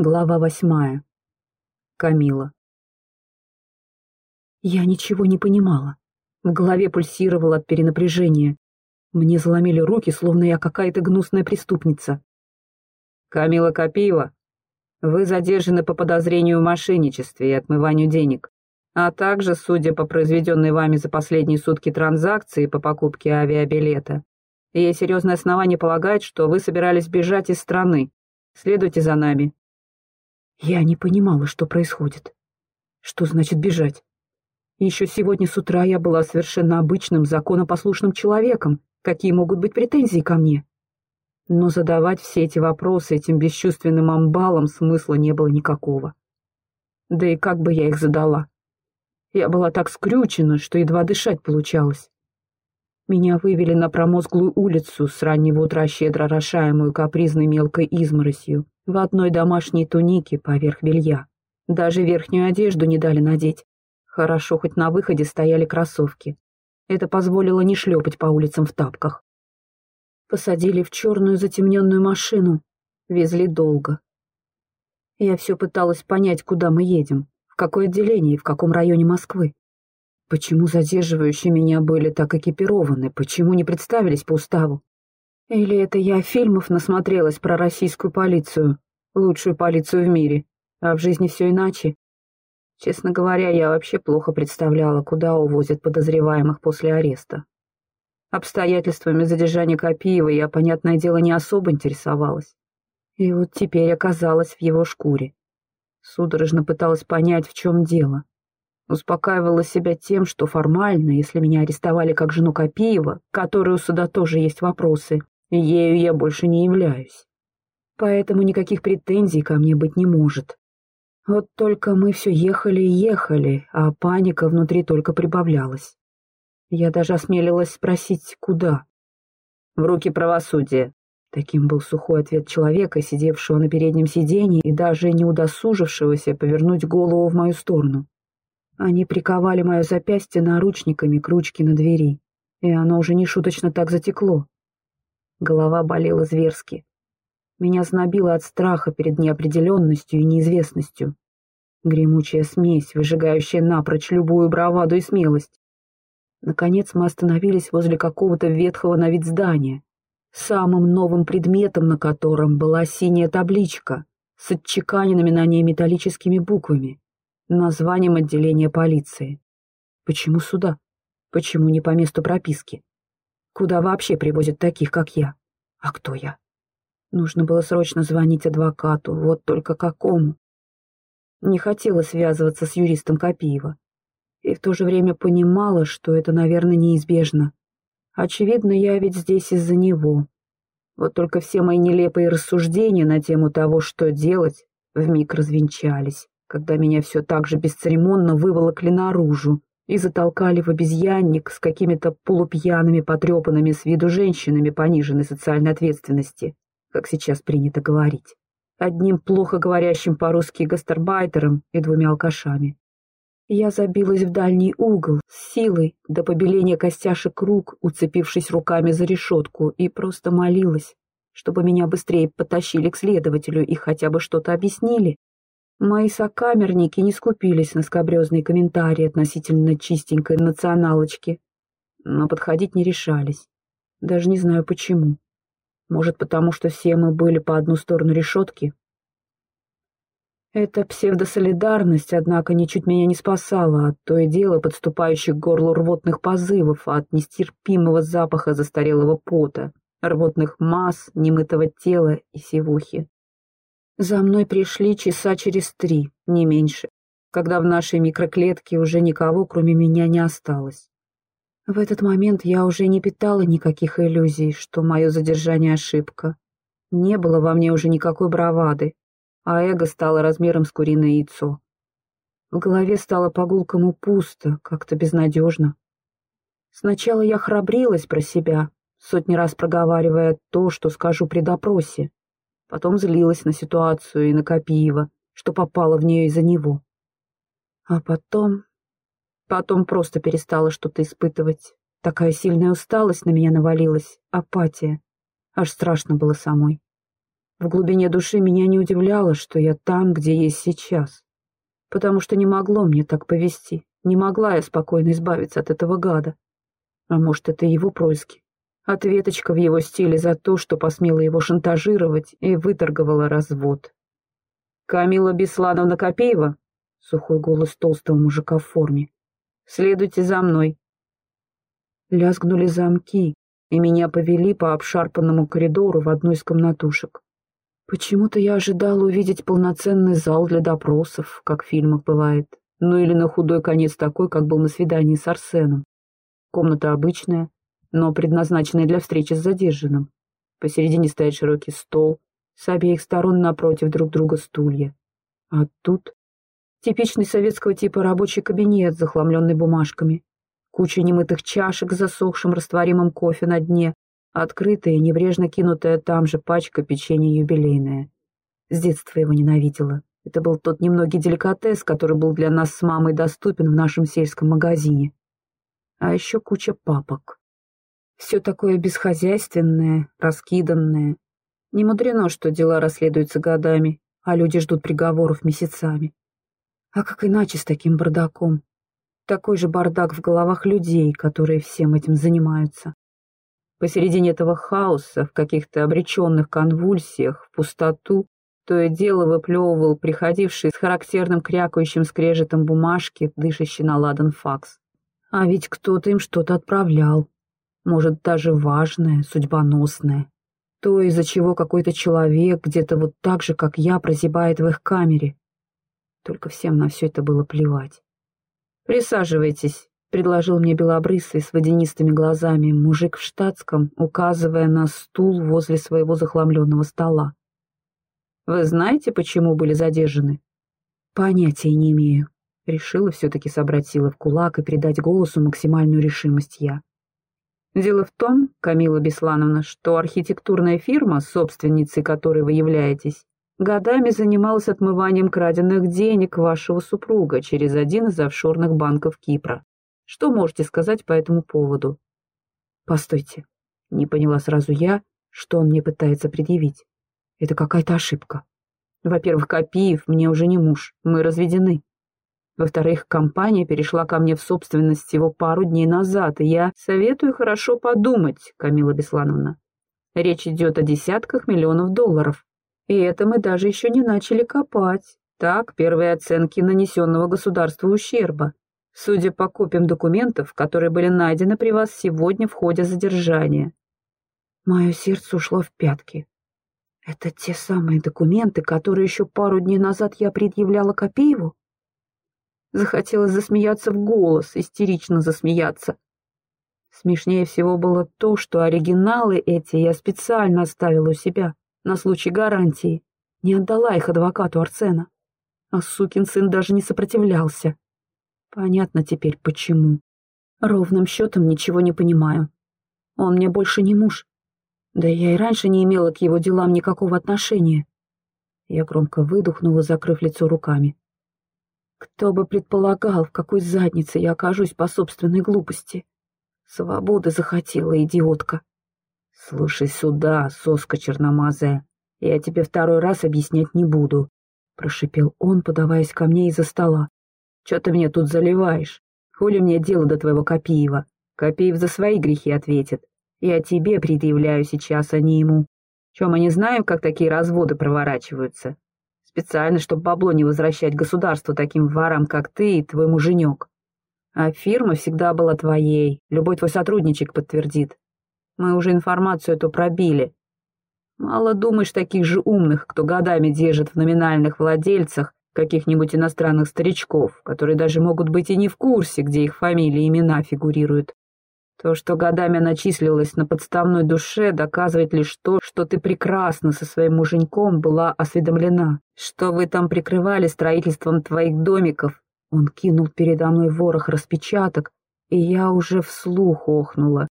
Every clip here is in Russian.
Глава восьмая. Камила. Я ничего не понимала. В голове пульсировало от перенапряжения. Мне заломили руки, словно я какая-то гнусная преступница. «Камила Копиева, вы задержаны по подозрению в мошенничестве и отмыванию денег, а также, судя по произведенной вами за последние сутки транзакции по покупке авиабилета, есть серьезное основание полагать, что вы собирались бежать из страны. Следуйте за нами, я не понимала, что происходит. Что значит бежать? Еще сегодня с утра я была совершенно обычным, законопослушным человеком. Какие могут быть претензии ко мне? Но задавать все эти вопросы этим бесчувственным амбалам смысла не было никакого. Да и как бы я их задала? Я была так скрючена, что едва дышать получалось. Меня вывели на промозглую улицу с раннего утра щедро орошаемую капризной мелкой изморосью в одной домашней тунике поверх белья. Даже верхнюю одежду не дали надеть. Хорошо, хоть на выходе стояли кроссовки. Это позволило не шлепать по улицам в тапках. Посадили в черную затемненную машину. Везли долго. Я все пыталась понять, куда мы едем, в какое отделение и в каком районе Москвы. Почему задерживающие меня были так экипированы, почему не представились по уставу? Или это я фильмов насмотрелась про российскую полицию, лучшую полицию в мире, а в жизни все иначе? Честно говоря, я вообще плохо представляла, куда увозят подозреваемых после ареста. Обстоятельствами задержания Копиева я, понятное дело, не особо интересовалась. И вот теперь оказалась в его шкуре. Судорожно пыталась понять, в чем дело. Успокаивала себя тем, что формально, если меня арестовали как жену Копиева, которой у суда тоже есть вопросы, Ею я больше не являюсь. Поэтому никаких претензий ко мне быть не может. Вот только мы все ехали и ехали, а паника внутри только прибавлялась. Я даже осмелилась спросить, куда. «В руки правосудия», Таким был сухой ответ человека, сидевшего на переднем сиденье и даже не удосужившегося повернуть голову в мою сторону. Они приковали мое запястье наручниками к ручке на двери, и оно уже не шуточно так затекло. Голова болела зверски. Меня знобило от страха перед неопределенностью и неизвестностью. Гремучая смесь, выжигающая напрочь любую браваду и смелость. Наконец мы остановились возле какого-то ветхого на вид здания, самым новым предметом на котором была синяя табличка с отчеканенными на ней металлическими буквами, названием отделения полиции. Почему сюда? Почему не по месту прописки? Куда вообще привозят таких, как я? А кто я? Нужно было срочно звонить адвокату, вот только какому? Не хотела связываться с юристом Копиева. И в то же время понимала, что это, наверное, неизбежно. Очевидно, я ведь здесь из-за него. Вот только все мои нелепые рассуждения на тему того, что делать, вмиг развенчались, когда меня все так же бесцеремонно выволокли наружу, и затолкали в обезьянник с какими-то полупьяными, потрепанными с виду женщинами пониженной социальной ответственности, как сейчас принято говорить. Одним плохо говорящим по-русски гастарбайтером и двумя алкашами. Я забилась в дальний угол с силой до побеления костяшек рук, уцепившись руками за решетку, и просто молилась, чтобы меня быстрее потащили к следователю и хотя бы что-то объяснили, Мои сокамерники не скупились на скобрезные комментарии относительно чистенькой националочки, но подходить не решались. Даже не знаю почему. Может, потому что все мы были по одну сторону решетки? Эта псевдосолидарность, однако, ничуть меня не спасала от то и дело подступающих к горлу рвотных позывов, от нестерпимого запаха застарелого пота, рвотных масс, немытого тела и сивухи. За мной пришли часа через три, не меньше, когда в нашей микроклетке уже никого, кроме меня, не осталось. В этот момент я уже не питала никаких иллюзий, что мое задержание — ошибка. Не было во мне уже никакой бравады, а эго стало размером с куриное яйцо. В голове стало по-гулкому пусто, как-то безнадежно. Сначала я храбрилась про себя, сотни раз проговаривая то, что скажу при допросе, Потом злилась на ситуацию и на Копиева, что попала в нее из-за него. А потом... Потом просто перестала что-то испытывать. Такая сильная усталость на меня навалилась, апатия. Аж страшно было самой. В глубине души меня не удивляло, что я там, где есть сейчас. Потому что не могло мне так повести. Не могла я спокойно избавиться от этого гада. А может, это его происки. Ответочка в его стиле за то, что посмела его шантажировать и выторговала развод. «Камила Беслановна Копеева?» — сухой голос толстого мужика в форме. «Следуйте за мной». Лязгнули замки, и меня повели по обшарпанному коридору в одну из комнатушек. Почему-то я ожидала увидеть полноценный зал для допросов, как в фильмах бывает, ну или на худой конец такой, как был на свидании с Арсеном. Комната обычная, но предназначенная для встречи с задержанным. Посередине стоит широкий стол, с обеих сторон напротив друг друга стулья. А тут типичный советского типа рабочий кабинет, захламленный бумажками, куча немытых чашек с засохшим растворимым кофе на дне, открытая и небрежно кинутая там же пачка печенья юбилейная. С детства его ненавидела. Это был тот немногий деликатес, который был для нас с мамой доступен в нашем сельском магазине. А еще куча папок. Все такое бесхозяйственное, раскиданное. Не мудрено, что дела расследуются годами, а люди ждут приговоров месяцами. А как иначе с таким бардаком? Такой же бардак в головах людей, которые всем этим занимаются. Посередине этого хаоса, в каких-то обреченных конвульсиях, в пустоту, то и дело выплевывал приходивший с характерным крякающим скрежетом бумажки, дышащий на ладан факс. А ведь кто-то им что-то отправлял. Может, даже важное, судьбоносное. То, из-за чего какой-то человек где-то вот так же, как я, прозябает в их камере. Только всем на все это было плевать. «Присаживайтесь», — предложил мне белобрысый с водянистыми глазами мужик в штатском, указывая на стул возле своего захламленного стола. «Вы знаете, почему были задержаны?» «Понятия не имею», — решила все-таки собрать силы в кулак и придать голосу максимальную решимость я. «Дело в том, Камила Беслановна, что архитектурная фирма, собственницей которой вы являетесь, годами занималась отмыванием краденных денег вашего супруга через один из офшорных банков Кипра. Что можете сказать по этому поводу? Постойте, не поняла сразу я, что он мне пытается предъявить. Это какая-то ошибка. Во-первых, Копиев мне уже не муж, мы разведены. Во-вторых, компания перешла ко мне в собственность всего пару дней назад, и я советую хорошо подумать, Камила Беслановна. Речь идет о десятках миллионов долларов. И это мы даже еще не начали копать. Так, первые оценки нанесенного государству ущерба судя по копиям документов, которые были найдены при вас сегодня в ходе задержания. Мое сердце ушло в пятки. Это те самые документы, которые еще пару дней назад я предъявляла Копееву? Захотелось засмеяться в голос, истерично засмеяться. Смешнее всего было то, что оригиналы эти я специально оставила у себя, на случай гарантии. Не отдала их адвокату Арсена. А сукин сын даже не сопротивлялся. Понятно теперь, почему. Ровным счетом ничего не понимаю. Он мне больше не муж. Да я и раньше не имела к его делам никакого отношения. Я громко выдохнула, закрыв лицо руками. Кто бы предполагал, в какой заднице я окажусь по собственной глупости. Свободы захотела, идиотка. Слушай сюда, соска черномазая, я тебе второй раз объяснять не буду, прошипел он, подаваясь ко мне из-за стола. Че ты мне тут заливаешь? Хули мне дело до твоего Копиева? Копиев за свои грехи ответит. Я тебе предъявляю сейчас, а не ему. Чем мы не знаем, как такие разводы проворачиваются? Специально, чтобы бабло не возвращать государству таким ворам, как ты и твой муженек. А фирма всегда была твоей, любой твой сотрудничек подтвердит. Мы уже информацию эту пробили. Мало думаешь таких же умных, кто годами держит в номинальных владельцах каких-нибудь иностранных старичков, которые даже могут быть и не в курсе, где их фамилии и имена фигурируют. То, что годами она числилась на подставной душе, доказывает лишь то, что ты прекрасно со своим муженьком была осведомлена, что вы там прикрывали строительством твоих домиков. Он кинул передо мной ворох распечаток, и я уже вслух охнула,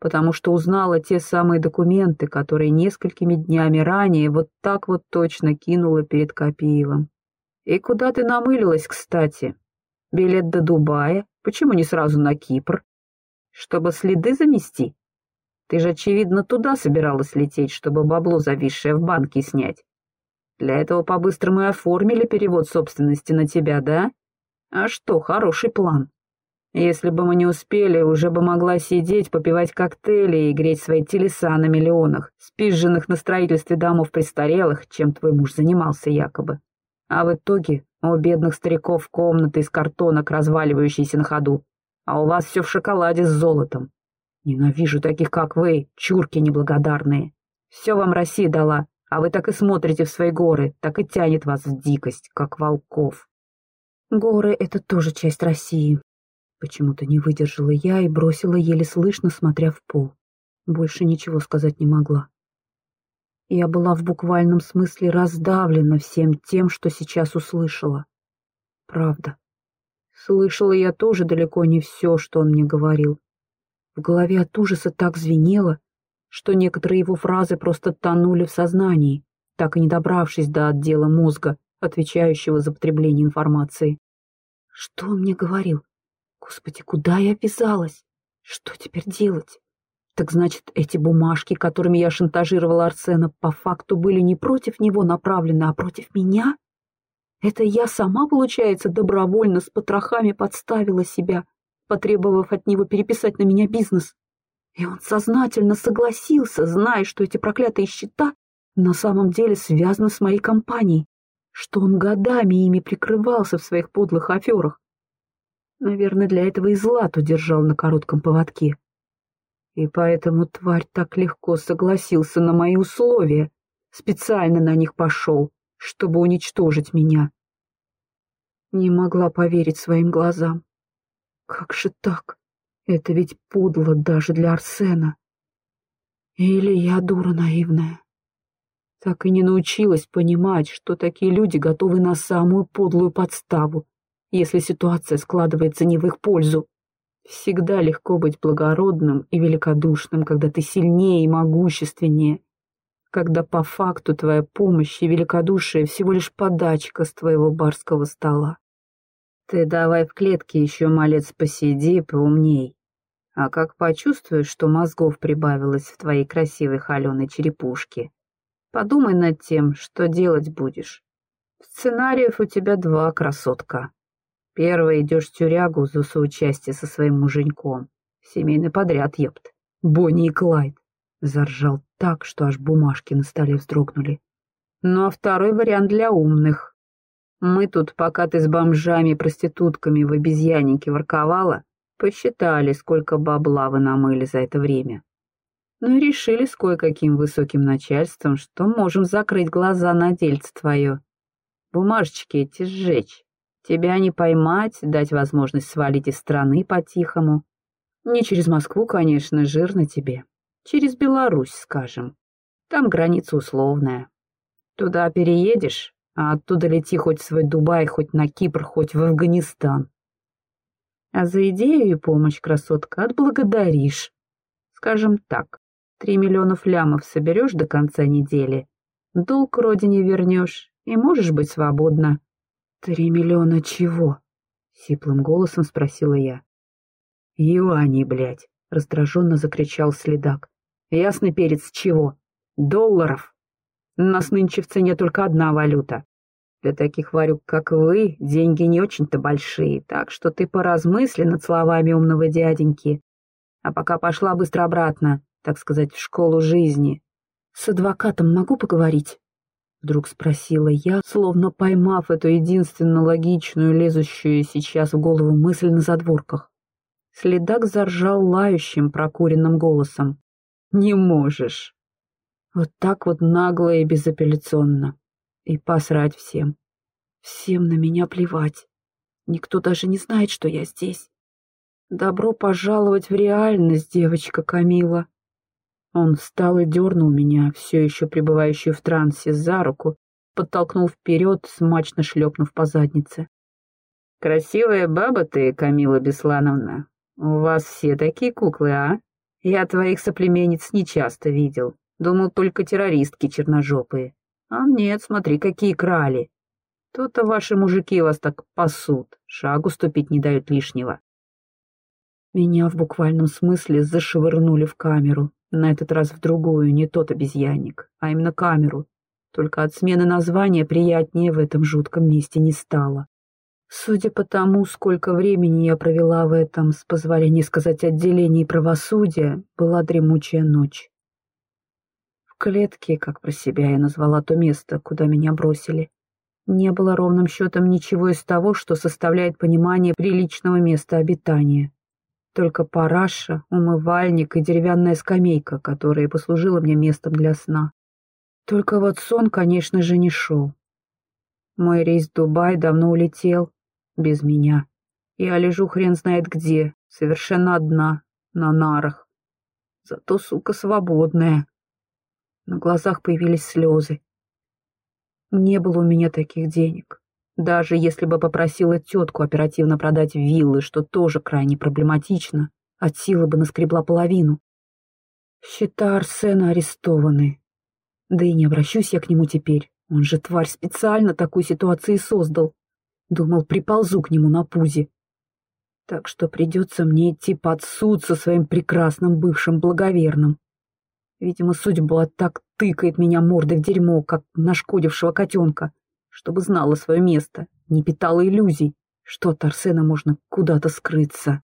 потому что узнала те самые документы, которые несколькими днями ранее вот так вот точно кинула перед Копиевым. «И куда ты намылилась, кстати? Билет до Дубая? Почему не сразу на Кипр? Чтобы следы замести?» Ты же, очевидно, туда собиралась лететь, чтобы бабло зависшее в банке снять. Для этого по-быстрому и оформили перевод собственности на тебя, да? А что, хороший план. Если бы мы не успели, уже бы могла сидеть, попивать коктейли и греть свои телеса на миллионах, спизженных на строительстве домов престарелых, чем твой муж занимался якобы. А в итоге у бедных стариков комнаты из картонок, разваливающиеся на ходу, а у вас все в шоколаде с золотом. Ненавижу таких, как вы, чурки неблагодарные. Все вам Россия дала, а вы так и смотрите в свои горы, так и тянет вас в дикость, как волков. Горы — это тоже часть России. Почему-то не выдержала я и бросила еле слышно, смотря в пол. Больше ничего сказать не могла. Я была в буквальном смысле раздавлена всем тем, что сейчас услышала. Правда. Слышала я тоже далеко не все, что он мне говорил. В голове от ужаса так звенело, что некоторые его фразы просто тонули в сознании, так и не добравшись до отдела мозга, отвечающего за потребление информации. Что он мне говорил? Господи, куда я ввязалась? Что теперь делать? Так значит, эти бумажки, которыми я шантажировала Арсена, по факту были не против него направлены, а против меня? Это я сама, получается, добровольно с потрохами подставила себя, потребовав от него переписать на меня бизнес. И он сознательно согласился, зная, что эти проклятые счета на самом деле связаны с моей компанией, что он годами ими прикрывался в своих подлых аферах. Наверное, для этого и Злату держал на коротком поводке. И поэтому тварь так легко согласился на мои условия, специально на них пошел, чтобы уничтожить меня. Не могла поверить своим глазам. Как же так? Это ведь подло даже для Арсена. Или я дура наивная? Так и не научилась понимать, что такие люди готовы на самую подлую подставу, если ситуация складывается не в их пользу. Всегда легко быть благородным и великодушным, когда ты сильнее и могущественнее, когда по факту твоя помощь и великодушие всего лишь подачка с твоего барского стола. Ты давай в клетке еще, малец, посиди, поумней. А как почувствуешь, что мозгов прибавилось в твоей красивой холеной черепушке, подумай над тем, что делать будешь. Сценариев у тебя два, красотка. Первый идешь в тюрягу за соучастие со своим муженьком. Семейный подряд, епт. Бонни и Клайд. Заржал так, что аж бумажки на столе вздрогнули. Ну а второй вариант для умных. Мы тут, пока ты с бомжами и проститутками в обезьяннике ворковала, посчитали, сколько бабла вы намыли за это время. Ну и решили с кое-каким высоким начальством, что можем закрыть глаза на дельце твое. Бумажечки эти сжечь. Тебя не поймать, дать возможность свалить из страны по-тихому. Не через Москву, конечно, жирно тебе. Через Беларусь, скажем. Там граница условная. Туда переедешь, а оттуда лети хоть в свой Дубай, хоть на Кипр, хоть в Афганистан. А за идею и помощь, красотка, отблагодаришь. Скажем так, три миллиона лямов соберешь до конца недели, долг родине вернешь и можешь быть свободна. Три миллиона чего? Сиплым голосом спросила я. Юаней, блядь, раздраженно закричал следак. Ясный перец чего? Долларов. У нас нынче в цене только одна валюта. Для таких варюк, как вы, деньги не очень-то большие, так что ты поразмысли над словами умного дяденьки. А пока пошла быстро обратно, так сказать, в школу жизни. С адвокатом могу поговорить? Вдруг спросила я, словно поймав эту единственно логичную, лезущую сейчас в голову мысль на задворках. Следак заржал лающим, прокуренным голосом. «Не можешь!» Вот так вот нагло и безапелляционно. И посрать всем. Всем на меня плевать. Никто даже не знает, что я здесь. Добро пожаловать в реальность, девочка Камила. Он встал и дернул меня, все еще пребывающую в трансе, за руку, подтолкнул вперед, смачно шлепнув по заднице. «Красивая баба ты, Камила Беслановна. У вас все такие куклы, а? Я твоих соплеменниц нечасто видел. Думал, только террористки черножопые. А нет, смотри, какие крали. То-то ваши мужики вас так пасут, шагу ступить не дают лишнего. Меня в буквальном смысле зашвырнули в камеру, На этот раз в другую, не тот обезьянник, а именно камеру. Только от смены названия приятнее в этом жутком месте не стало. Судя по тому, сколько времени я провела в этом, с позволения сказать, отделении правосудия, была дремучая ночь. В клетке, как про себя я назвала то место, куда меня бросили, не было ровным счетом ничего из того, что составляет понимание приличного места обитания. Только параша, умывальник и деревянная скамейка, которая послужила мне местом для сна. Только вот сон, конечно же, не шел. Мой рейс в Дубай давно улетел, без меня. Я лежу хрен знает где, совершенно одна, на нарах. Зато, сука, свободная. На глазах появились слезы. Не было у меня таких денег. Даже если бы попросила тетку оперативно продать виллы, что тоже крайне проблематично, от силы бы наскребла половину. Счета Арсена арестованы. Да и не обращусь я к нему теперь. Он же, тварь, специально такую ситуацию создал. Думал, приползу к нему на пузе. Так что придется мне идти под суд со своим прекрасным бывшим благоверным. Видимо, судьба так тыкает меня мордой в дерьмо, как нашкодившего котенка, чтобы знала свое место, не питала иллюзий, что от Арсена можно куда-то скрыться.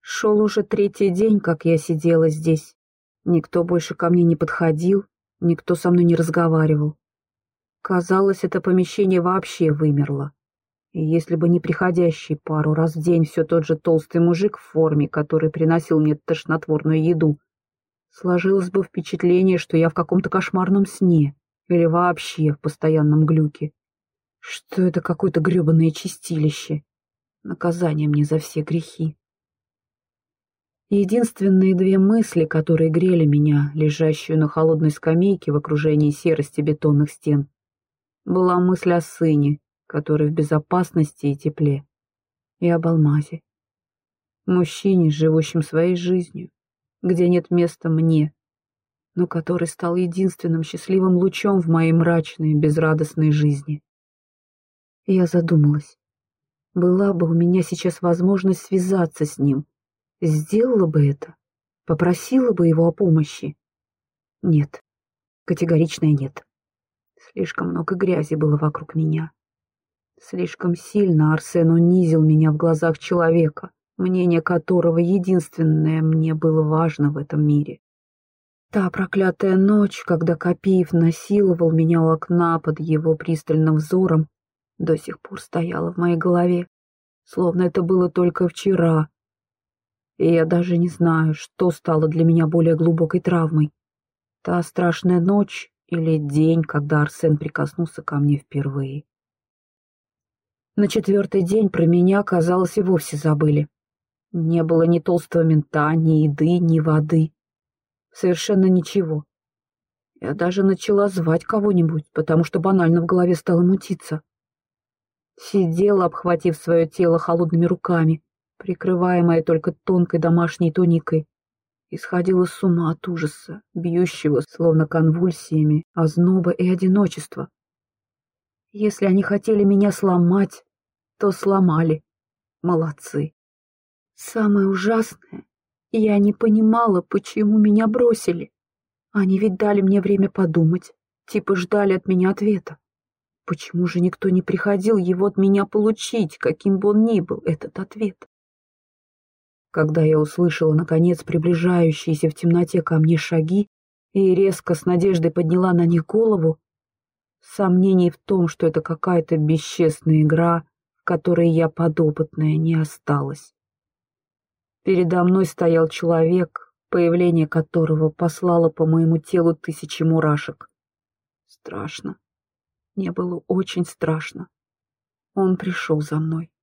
Шел уже третий день, как я сидела здесь. Никто больше ко мне не подходил, никто со мной не разговаривал. Казалось, это помещение вообще вымерло. И если бы не приходящий пару раз в день все тот же толстый мужик в форме, который приносил мне тошнотворную еду, сложилось бы впечатление, что я в каком-то кошмарном сне или вообще в постоянном глюке. Что это какое-то гребаное чистилище. Наказание мне за все грехи. Единственные две мысли, которые грели меня, лежащую на холодной скамейке в окружении серости бетонных стен, была мысль о сыне, который в безопасности и тепле, и об алмазе. Мужчине, живущем своей жизнью, где нет места мне, но который стал единственным счастливым лучом в моей мрачной, безрадостной жизни. я задумалась, была бы у меня сейчас возможность связаться с ним, сделала бы это, попросила бы его о помощи. Нет, категоричное нет. Слишком много грязи было вокруг меня. Слишком сильно Арсен унизил меня в глазах человека, мнение которого единственное мне было важно в этом мире. Та проклятая ночь, когда Копиев насиловал меня у окна под его пристальным взором, до сих пор стояла в моей голове, словно это было только вчера. И я даже не знаю, что стало для меня более глубокой травмой. Та страшная ночь или день, когда Арсен прикоснулся ко мне впервые. На четвертый день про меня, казалось, и вовсе забыли. Не было ни толстого мента, ни еды, ни воды. Совершенно ничего. Я даже начала звать кого-нибудь, потому что банально в голове стало мутиться. Сидела, обхватив свое тело холодными руками, прикрываемая только тонкой домашней туникой, исходила с ума от ужаса, бьющего, словно конвульсиями, озноба и одиночества. Если они хотели меня сломать, то сломали. Молодцы. Самое ужасное, я не понимала, почему меня бросили. Они ведь дали мне время подумать, типа ждали от меня ответа. Почему же никто не приходил его от меня получить, каким бы он ни был, этот ответ? Когда я услышала, наконец, приближающиеся в темноте ко мне шаги и резко с надеждой подняла на них голову, сомнений в том, что это какая-то бесчестная игра, в которой я подопытная, не осталось. Передо мной стоял человек, появление которого послало по моему телу тысячи мурашек. Страшно. Мне было очень страшно. Он пришел за мной.